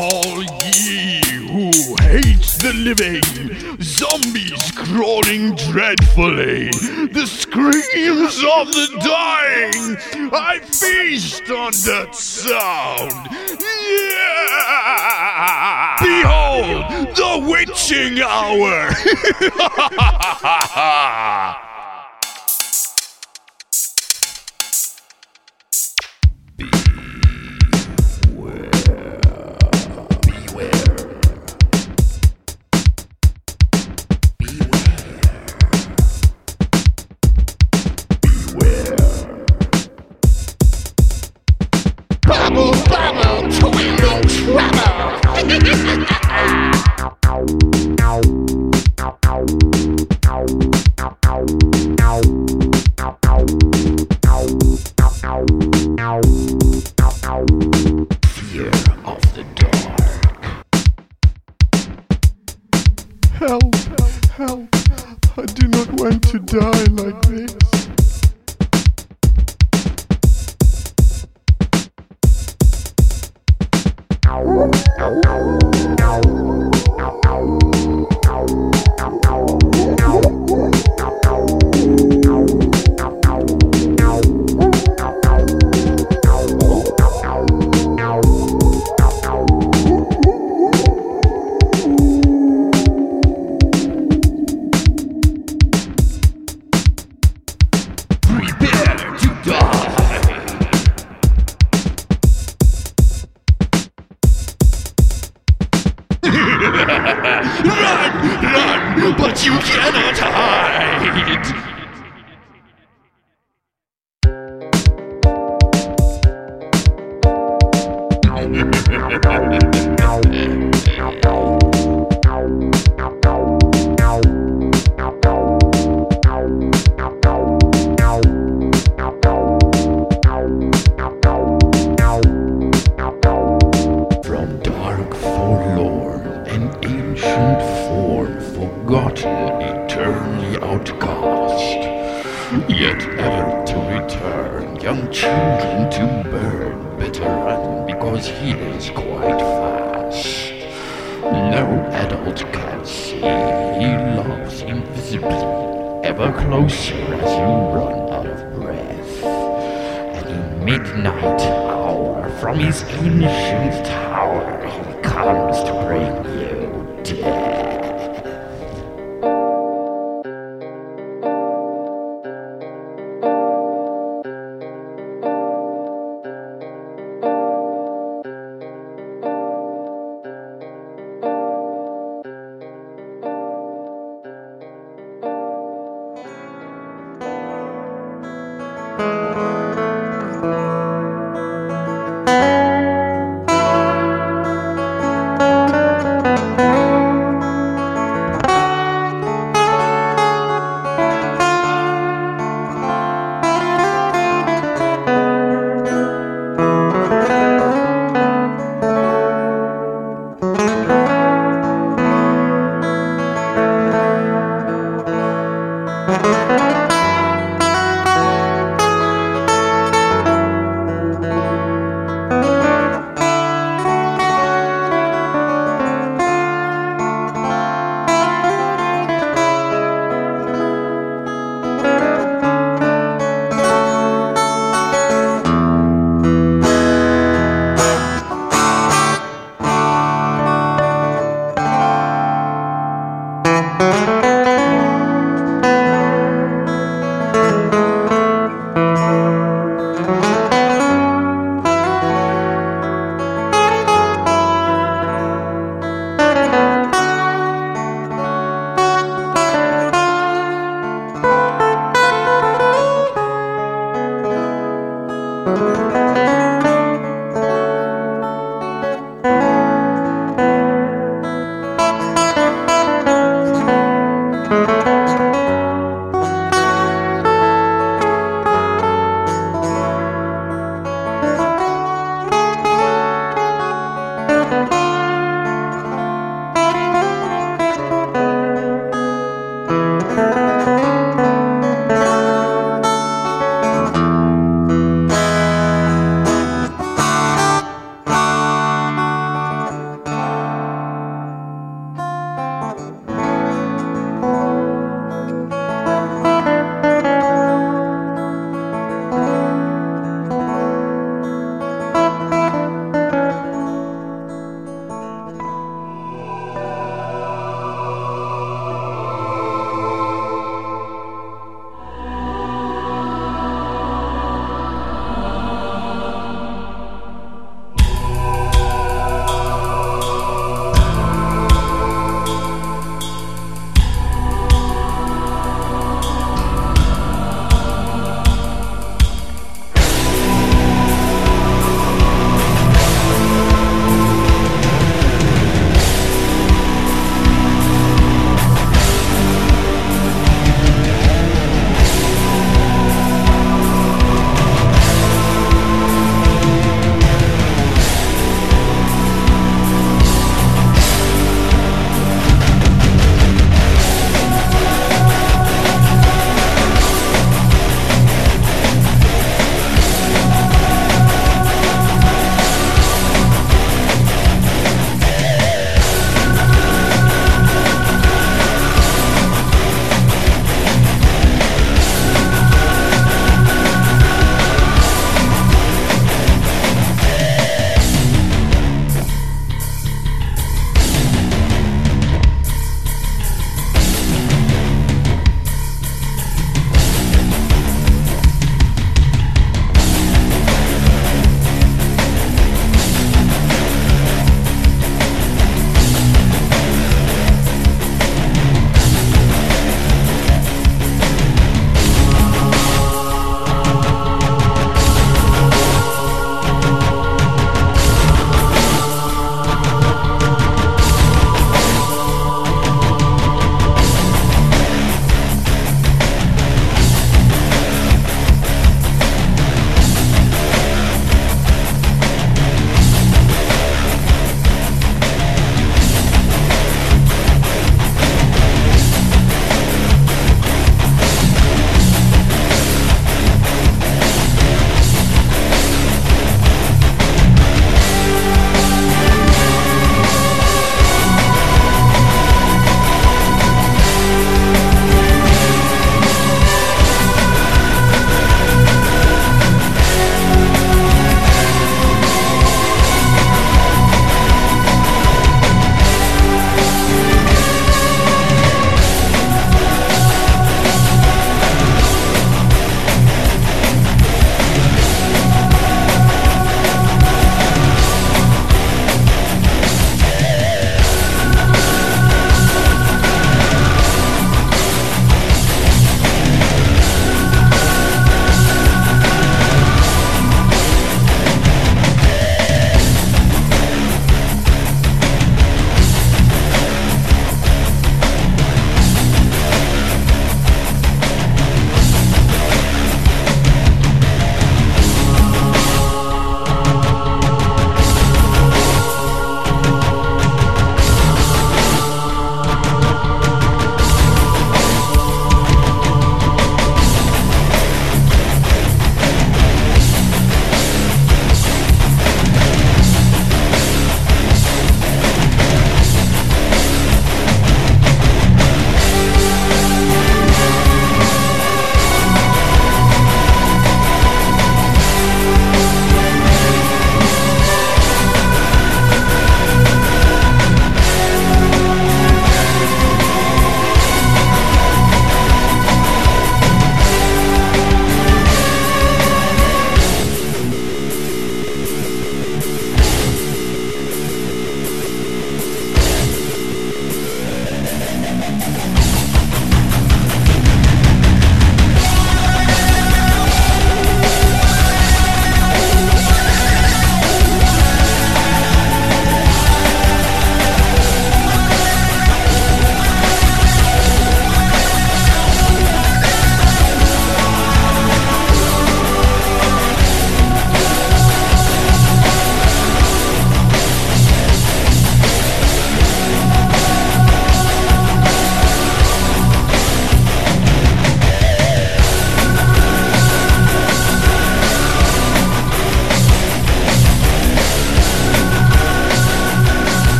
all ye who hate the living, zombies crawling dreadfully, the screams of the dying, I feast on that sound. Yeah! Behold, the witching hour! Thank you.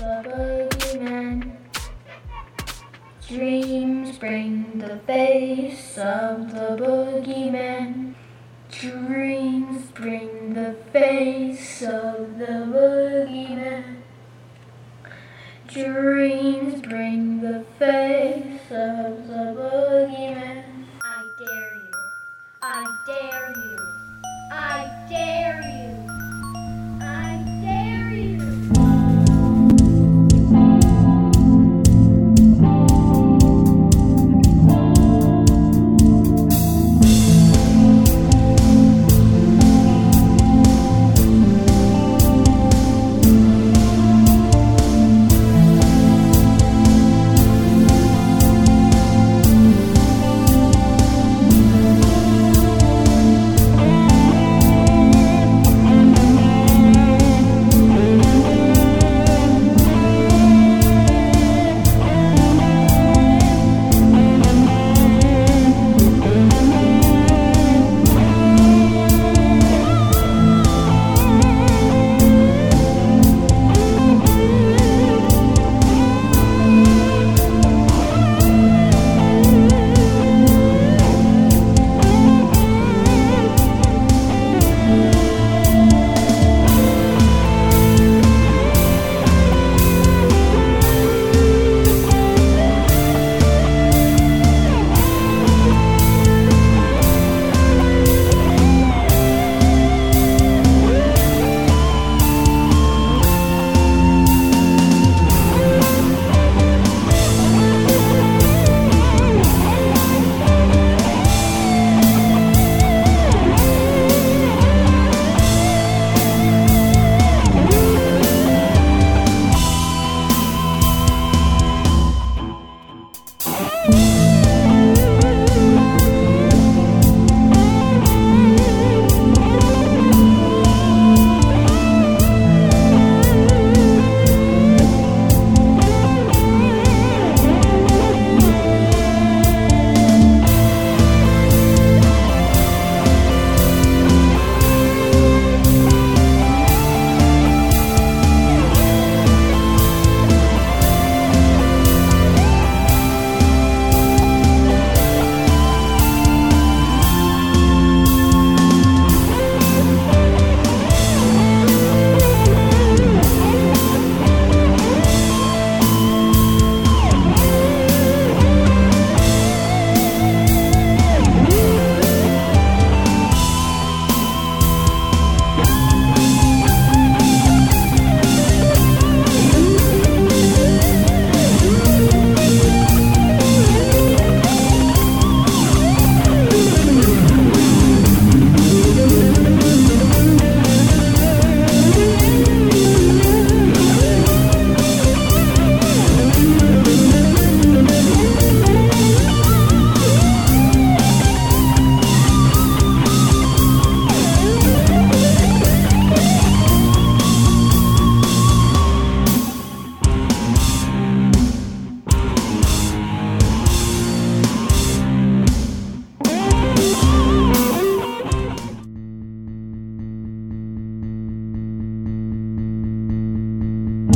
the boogeyman. Dreams bring the face of the boogeyman. Dreams bring the face of the boogeyman. Dreams bring the face of the boogeyman.